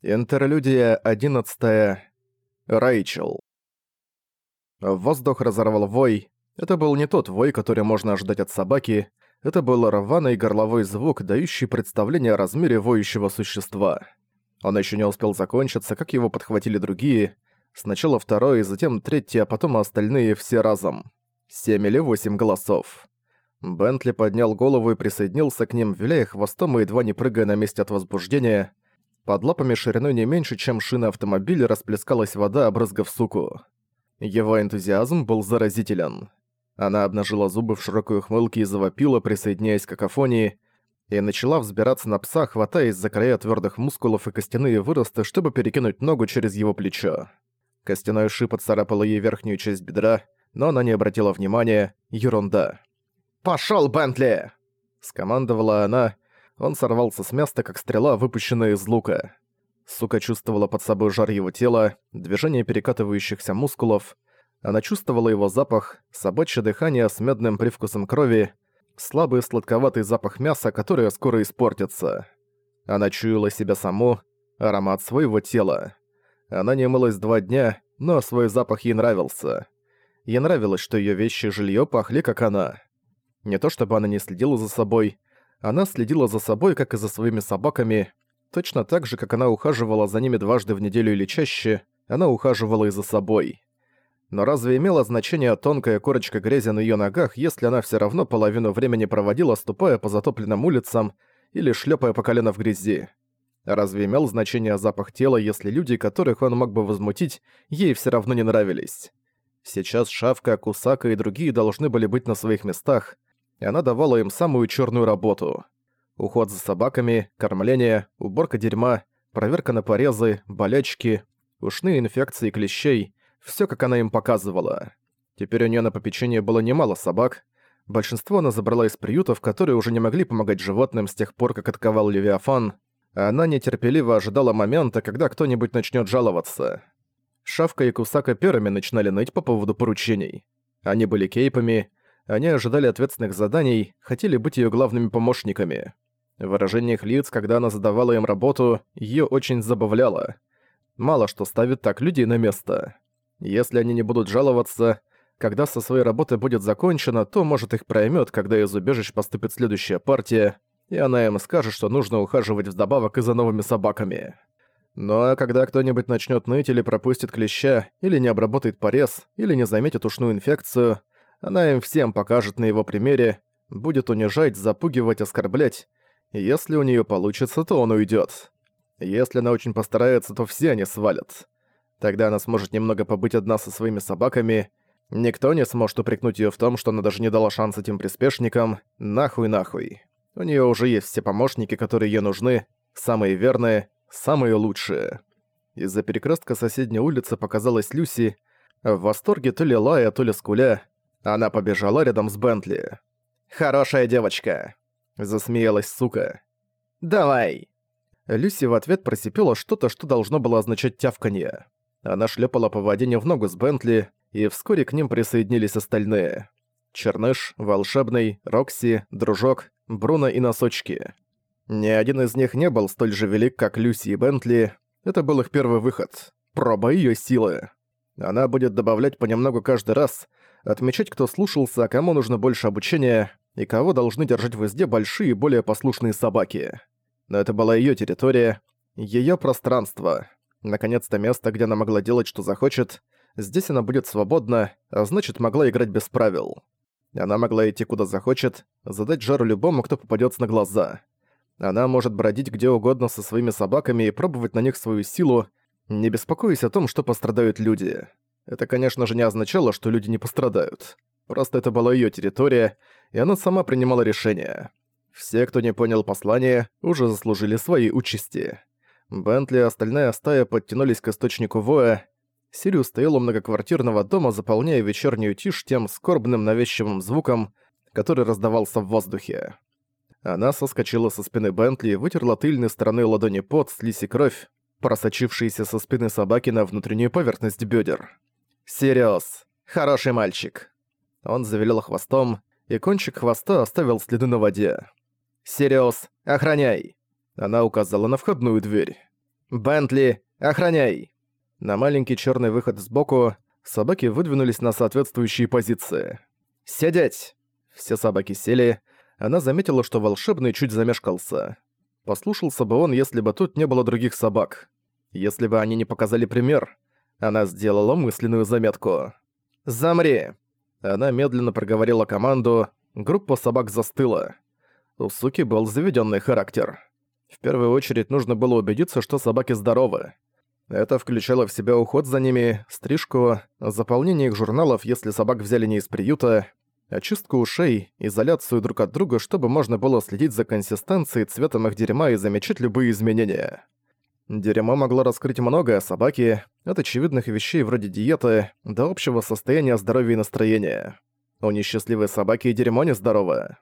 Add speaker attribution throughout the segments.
Speaker 1: Интерлюдия 11. Рэйчел. Воздух разорвал вой. Это был не тот вой, который можно ожидать от собаки. Это был рваный горловой звук, дающий представление о размере воющего существа. Он еще не успел закончиться, как его подхватили другие. Сначала второй, затем третий, а потом остальные все разом. Семь или восемь голосов. Бентли поднял голову и присоединился к ним, виляя хвостом и едва не прыгая на месте от возбуждения. Под лапами шириной не меньше, чем шина автомобиля, расплескалась вода, обрызгав суку. Его энтузиазм был заразителен. Она обнажила зубы в широкой ухмылке и завопила, присоединяясь к какофонии, и начала взбираться на пса, хватаясь за края твердых мускулов и костяные выросты, чтобы перекинуть ногу через его плечо. Костяной шип отцарапала ей верхнюю часть бедра, но она не обратила внимания. Ерунда. «Пошёл, Бентли!» — скомандовала она, он сорвался с места, как стрела, выпущенная из лука. Сука чувствовала под собой жар его тела, движение перекатывающихся мускулов. Она чувствовала его запах, собачье дыхание с медным привкусом крови, слабый сладковатый запах мяса, которое скоро испортится. Она чуяла себя саму, аромат своего тела. Она не мылась два дня, но свой запах ей нравился. Ей нравилось, что её вещи и жильё пахли, как она. Не то чтобы она не следила за собой, она следила за собой, как и за своими собаками. Точно так же, как она ухаживала за ними дважды в неделю или чаще, она ухаживала и за собой. Но разве имело значение тонкая корочка грязи на её ногах, если она всё равно половину времени проводила, ступая по затопленным улицам или шлёпая по колено в грязи? Разве имел значение запах тела, если люди, которых он мог бы возмутить, ей всё равно не нравились? Сейчас Шавка, Кусака и другие должны были быть на своих местах, и она давала им самую черную работу. Уход за собаками, кормление, уборка дерьма, проверка на порезы, болячки, ушные инфекции клещей – все как она им показывала. Теперь у нее на попечении было немало собак. Большинство она забрала из приютов, которые уже не могли помогать животным с тех пор, как атаковал Левиафан, а она нетерпеливо ожидала момента, когда кто-нибудь начнет жаловаться. Шавка и Кусака первыми начинали ныть по поводу поручений. Они были кейпами, они ожидали ответственных заданий, хотели быть ее главными помощниками. Выражение их лиц, когда она задавала им работу, ее очень забавляло. Мало что ставит так людей на место. Если они не будут жаловаться, когда со своей работой будет закончено, то, может, их проймет, когда из убежищ поступит следующая партия, и она им скажет, что нужно ухаживать вдобавок и за новыми собаками. Ну а когда кто-нибудь начнет ныть или пропустит клеща, или не обработает порез, или не заметит ушную инфекцию, она им всем покажет на его примере, будет унижать, запугивать, оскорблять. Если у нее получится, то он уйдет. Если она очень постарается, то все они свалят. Тогда она сможет немного побыть одна со своими собаками. Никто не сможет упрекнуть ее в том, что она даже не дала шанс этим приспешникам. Нахуй нахуй. У нее уже есть все помощники, которые ей нужны, самые верные, самые лучшие. Из-за перекрестка соседней улицы показалась Люси, в восторге то ли лая, то ли скуля, она побежала рядом с Бентли. «Хорошая девочка!» Засмеялась сука. «Давай!» Люси в ответ просипела что-то, что должно было означать тявканье. Она шлепала по воде не в ногу с Бентли, и вскоре к ним присоединились остальные. Черныш, Волшебный, Рокси, Дружок, Бруно и Носочки. Ни один из них не был столь же велик, как Люси и Бентли. Это был их первый выход. Проба ее силы. Она будет добавлять понемногу каждый раз, отмечать, кто слушался, а кому нужно больше обучения, и кого должны держать в узде большие, более послушные собаки. Но это была её территория, её пространство. Наконец-то место, где она могла делать, что захочет. Здесь она будет свободна, а значит, могла играть без правил. Она могла идти куда захочет, задать жару любому, кто попадётся на глаза. Она может бродить где угодно со своими собаками и пробовать на них свою силу, не беспокоясь о том, что пострадают люди. Это, конечно же, не означало, что люди не пострадают. Просто это была её территория, и она сама принимала решения. Все, кто не понял послание, уже заслужили свои участи. Бентли и остальная стая подтянулись к источнику воя. Сириус стоял у многоквартирного дома, заполняя вечернюю тишь тем скорбным навязчивым звуком, который раздавался в воздухе. Она соскочила со спины Бентли и вытерла тыльной стороной ладони пот, слизь и кровь, просочившиеся со спины собаки на внутреннюю поверхность бедер. «Сириус, хороший мальчик». Он завилял хвостом, и кончик хвоста оставил следы на воде. «Сириус, охраняй!» Она указала на входную дверь. «Бентли, охраняй!» На маленький черный выход сбоку собаки выдвинулись на соответствующие позиции. «Сидеть!» Все собаки сели. Она заметила, что волшебный чуть замешкался. Послушался бы он, если бы тут не было других собак. Если бы они не показали пример. Она сделала мысленную заметку. «Замри!» Она медленно проговорила команду. Группа собак застыла. У суки был заведенный характер. В первую очередь нужно было убедиться, что собаки здоровы. Это включало в себя уход за ними, стрижку, заполнение их журналов, если собак взяли не из приюта, очистку ушей, изоляцию друг от друга, чтобы можно было следить за консистенцией, цветом их дерьма и замечать любые изменения. Дерьмо могло раскрыть многое о собаке, от очевидных вещей вроде диеты до общего состояния здоровья и настроения. У несчастливой собаки и дерьмо нездоровое.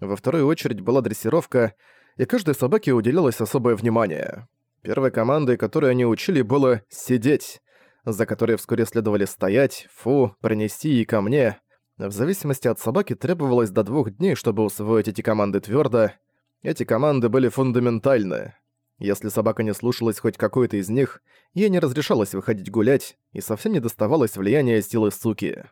Speaker 1: Во вторую очередь была дрессировка, и каждой собаке уделялось особое внимание. Первой командой, которую они учили, было «сидеть», за которой вскоре следовали «стоять», «фу», «принести» и «ко мне». В зависимости от собаки требовалось до двух дней, чтобы усвоить эти команды твердо. Эти команды были фундаментальны. Если собака не слушалась хоть какой-то из них, ей не разрешалось выходить гулять, и совсем не доставалось влияния силы суки.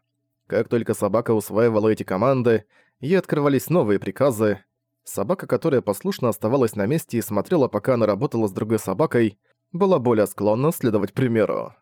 Speaker 1: Как только собака усваивала эти команды, ей открывались новые приказы. Собака, которая послушно оставалась на месте и смотрела, пока она работала с другой собакой, была более склонна следовать примеру.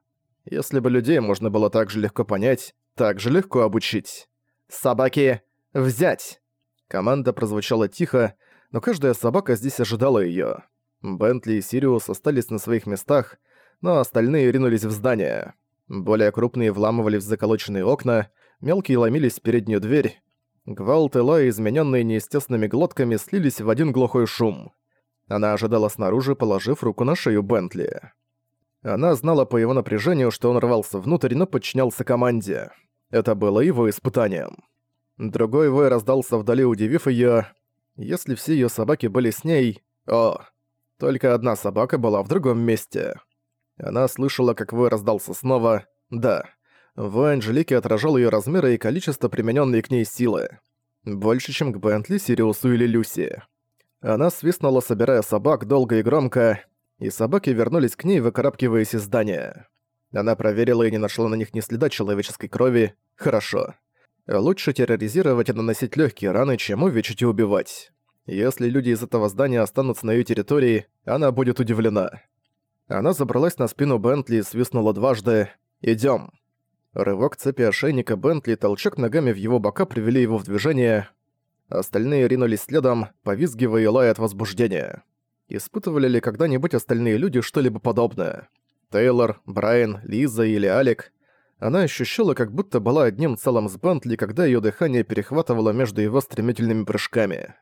Speaker 1: Если бы людей можно было так же легко понять, так же легко обучить. «Собаки, взять!» Команда прозвучала тихо, но каждая собака здесь ожидала её. Бентли и Сириус остались на своих местах, но остальные ринулись в здание. Более крупные вламывали в заколоченные окна, мелкие ломились в переднюю дверь. Гвалт и лай, измененные неестественными глотками, слились в один глухой шум. Она ожидала снаружи, положив руку на шею Бентли. Она знала по его напряжению, что он рвался внутрь, но подчинялся команде. Это было его испытанием. Другой вой раздался вдали, удивив её. Если все её собаки были с ней... О, только одна собака была в другом месте. Она слышала, как вой раздался снова. Да, вой Анжелики отражал ее размеры и количество примененной к ней силы. Больше, чем к Бентли, Сириусу или Люси. Она свистнула, собирая собак долго и громко, и собаки вернулись к ней, выкарабкиваясь из здания. Она проверила и не нашла на них ни следа человеческой крови. Хорошо. Лучше терроризировать и наносить легкие раны, чем увечить и убивать. Если люди из этого здания останутся на ее территории, она будет удивлена. Она забралась на спину Бентли и свистнула дважды «Идём». Рывок цепи ошейника Бентли толчок ногами в его бока привели его в движение. Остальные ринулись следом, повизгивая и лая от возбуждения. Испытывали ли когда-нибудь остальные люди что-либо подобное? Тейлор, Брайан, Лиза или Алик? Она ощущала, как будто была одним целым с Бентли, когда её дыхание перехватывало между его стремительными прыжками.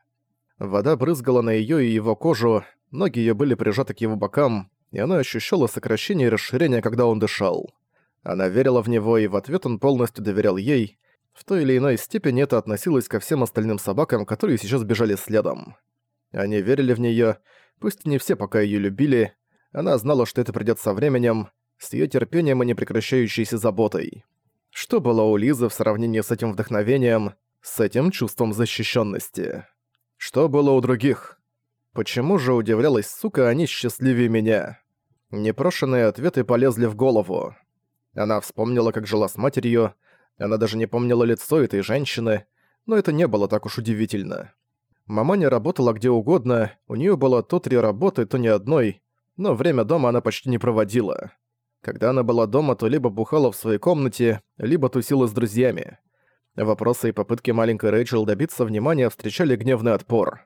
Speaker 1: Вода брызгала на её и его кожу, ноги её были прижаты к его бокам, и она ощущала сокращение и расширение, когда он дышал. Она верила в него, и в ответ он полностью доверял ей. В той или иной степени это относилось ко всем остальным собакам, которые сейчас бежали следом. Они верили в неё, пусть не все пока её любили. Она знала, что это придёт со временем, с её терпением и непрекращающейся заботой. Что было у Лизы в сравнении с этим вдохновением, с этим чувством защищенности? Что было у других? Почему же удивлялась сука, они счастливее меня? Непрошенные ответы полезли в голову. Она вспомнила, как жила с матерью, она даже не помнила лицо этой женщины, но это не было так уж удивительно. Мама не работала где угодно, у нее было то три работы, то ни одной, но время дома она почти не проводила. Когда она была дома, то либо бухала в своей комнате, либо тусила с друзьями. Вопросы и попытки маленькой Рэйчел добиться внимания встречали гневный отпор.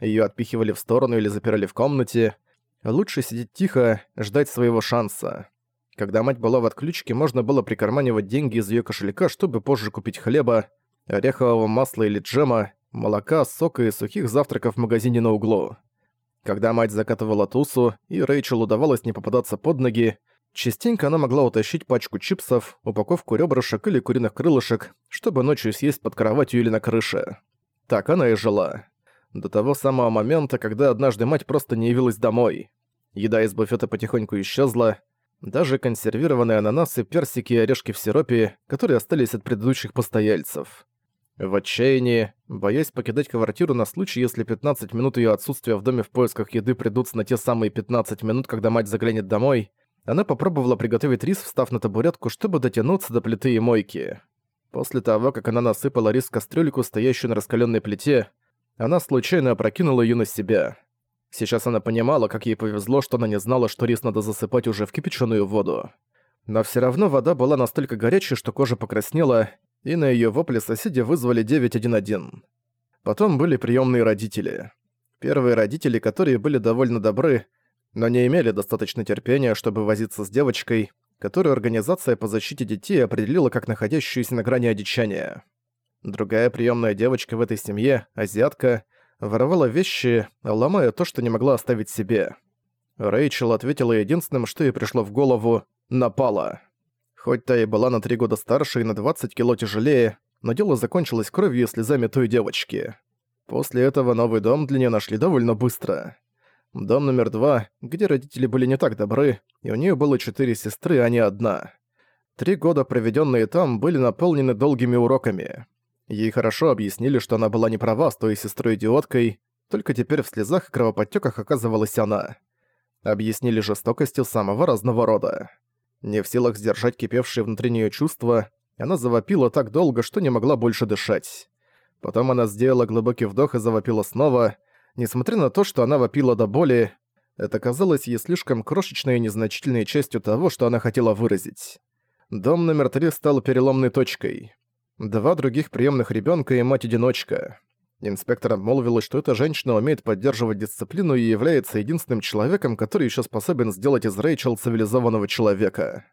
Speaker 1: Её отпихивали в сторону или запирали в комнате. Лучше сидеть тихо, ждать своего шанса. Когда мать была в отключке, можно было прикарманивать деньги из её кошелька, чтобы позже купить хлеба, орехового масла или джема, молока, сока и сухих завтраков в магазине на углу. Когда мать закатывала тусу, и Рэйчел удавалось не попадаться под ноги, Частенько она могла утащить пачку чипсов, упаковку ребрышек или куриных крылышек, чтобы ночью съесть под кроватью или на крыше. Так она и жила. До того самого момента, когда однажды мать просто не явилась домой. Еда из буфета потихоньку исчезла. Даже консервированные ананасы, персики и орешки в сиропе, которые остались от предыдущих постояльцев. В отчаянии, боясь покидать квартиру на случай, если 15 минут ее отсутствия в доме в поисках еды придутся на те самые 15 минут, когда мать заглянет домой, она попробовала приготовить рис, встав на табуретку, чтобы дотянуться до плиты и мойки. После того, как она насыпала рис в кастрюльку, стоящую на раскаленной плите, она случайно опрокинула ее на себя. Сейчас она понимала, как ей повезло, что она не знала, что рис надо засыпать уже в кипяченую воду. Но все равно вода была настолько горячей, что кожа покраснела, и на её вопли соседи вызвали 911. Потом были приёмные родители. Первые родители, которые были довольно добры, но не имели достаточно терпения, чтобы возиться с девочкой, которую Организация по защите детей определила как находящуюся на грани одичания. Другая приёмная девочка в этой семье, азиатка, воровала вещи, ломая то, что не могла оставить себе. Рэйчел ответила единственным, что ей пришло в голову «напала». Хоть та и была на три года старше и на 20 кило тяжелее, но дело закончилось кровью и слезами той девочки. После этого новый дом для нее нашли довольно быстро. Дом номер два, где родители были не так добры, и у нее было четыре сестры, а не одна. Три года, проведенные там, были наполнены долгими уроками. Ей хорошо объяснили, что она была не права с той сестрой-идиоткой, только теперь в слезах и кровоподтёках оказывалась она. Объяснили жестокостью самого разного рода. Не в силах сдержать кипевшие внутри неё чувства, она завопила так долго, что не могла больше дышать. Потом она сделала глубокий вдох и завопила снова. Несмотря на то, что она вопила до боли, это казалось ей слишком крошечной и незначительной частью того, что она хотела выразить. Дом номер три стал переломной точкой. Два других приемных ребенка и мать-одиночка. Инспектор обмолвилась, что эта женщина умеет поддерживать дисциплину и является единственным человеком, который еще способен сделать из Рэйчел цивилизованного человека.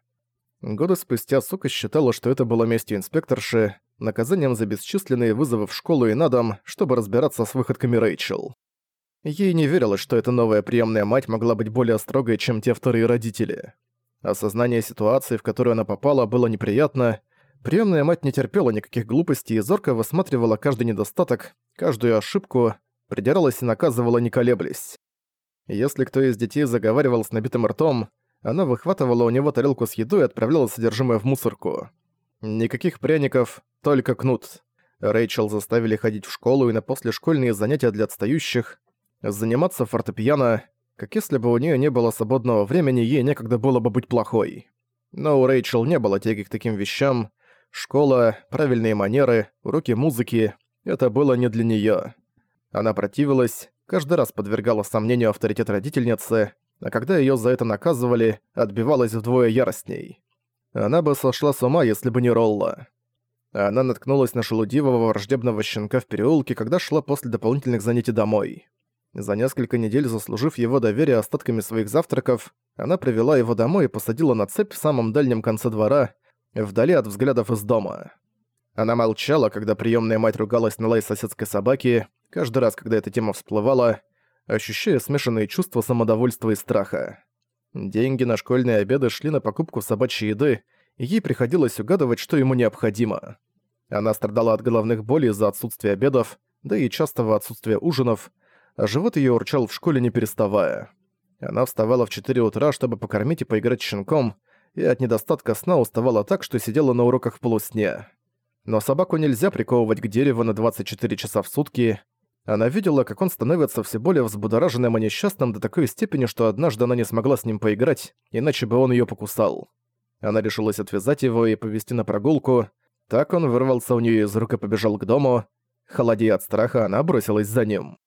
Speaker 1: Годы спустя сука считала, что это было местью инспекторши, наказанием за бесчисленные вызовы в школу и на дом, чтобы разбираться с выходками Рэйчел. Ей не верилось, что эта новая приемная мать могла быть более строгой, чем те вторые родители. Осознание ситуации, в которую она попала, было неприятно, Приемная мать не терпела никаких глупостей и зорко высматривала каждый недостаток, каждую ошибку, придиралась и наказывала не колеблясь. Если кто из детей заговаривал с набитым ртом, она выхватывала у него тарелку с едой и отправляла содержимое в мусорку. Никаких пряников, только кнут. Рэйчел заставили ходить в школу и на послешкольные занятия для отстающих, заниматься фортепиано, как если бы у нее не было свободного времени, ей некогда было бы быть плохой. Но у Рэйчел не было тяги к таким вещам, Школа, правильные манеры, уроки музыки — это было не для неё. Она противилась, каждый раз подвергала сомнению авторитет родительницы, а когда её за это наказывали, отбивалась вдвое яростней. Она бы сошла с ума, если бы не Ролла. Она наткнулась на шелудивого враждебного щенка в переулке, когда шла после дополнительных занятий домой. За несколько недель заслужив его доверие остатками своих завтраков, она привела его домой и посадила на цепь в самом дальнем конце двора, вдали от взглядов из дома. Она молчала, когда приемная мать ругалась на лай соседской собаки, каждый раз, когда эта тема всплывала, ощущая смешанные чувства самодовольства и страха. Деньги на школьные обеды шли на покупку собачьей еды, и ей приходилось угадывать, что ему необходимо. Она страдала от головных болей из-за отсутствия обедов, да и частого отсутствия ужинов, а живот её урчал в школе не переставая. Она вставала в 4 утра, чтобы покормить и поиграть с щенком, и от недостатка сна уставала так, что сидела на уроках в полусне. Но собаку нельзя приковывать к дереву на 24 часа в сутки. Она видела, как он становится все более взбудораженным и несчастным до такой степени, что однажды она не смогла с ним поиграть, иначе бы он ее покусал. Она решилась отвязать его и повести на прогулку. Так он вырвался у нее из рук и побежал к дому. Холодея от страха, она бросилась за ним.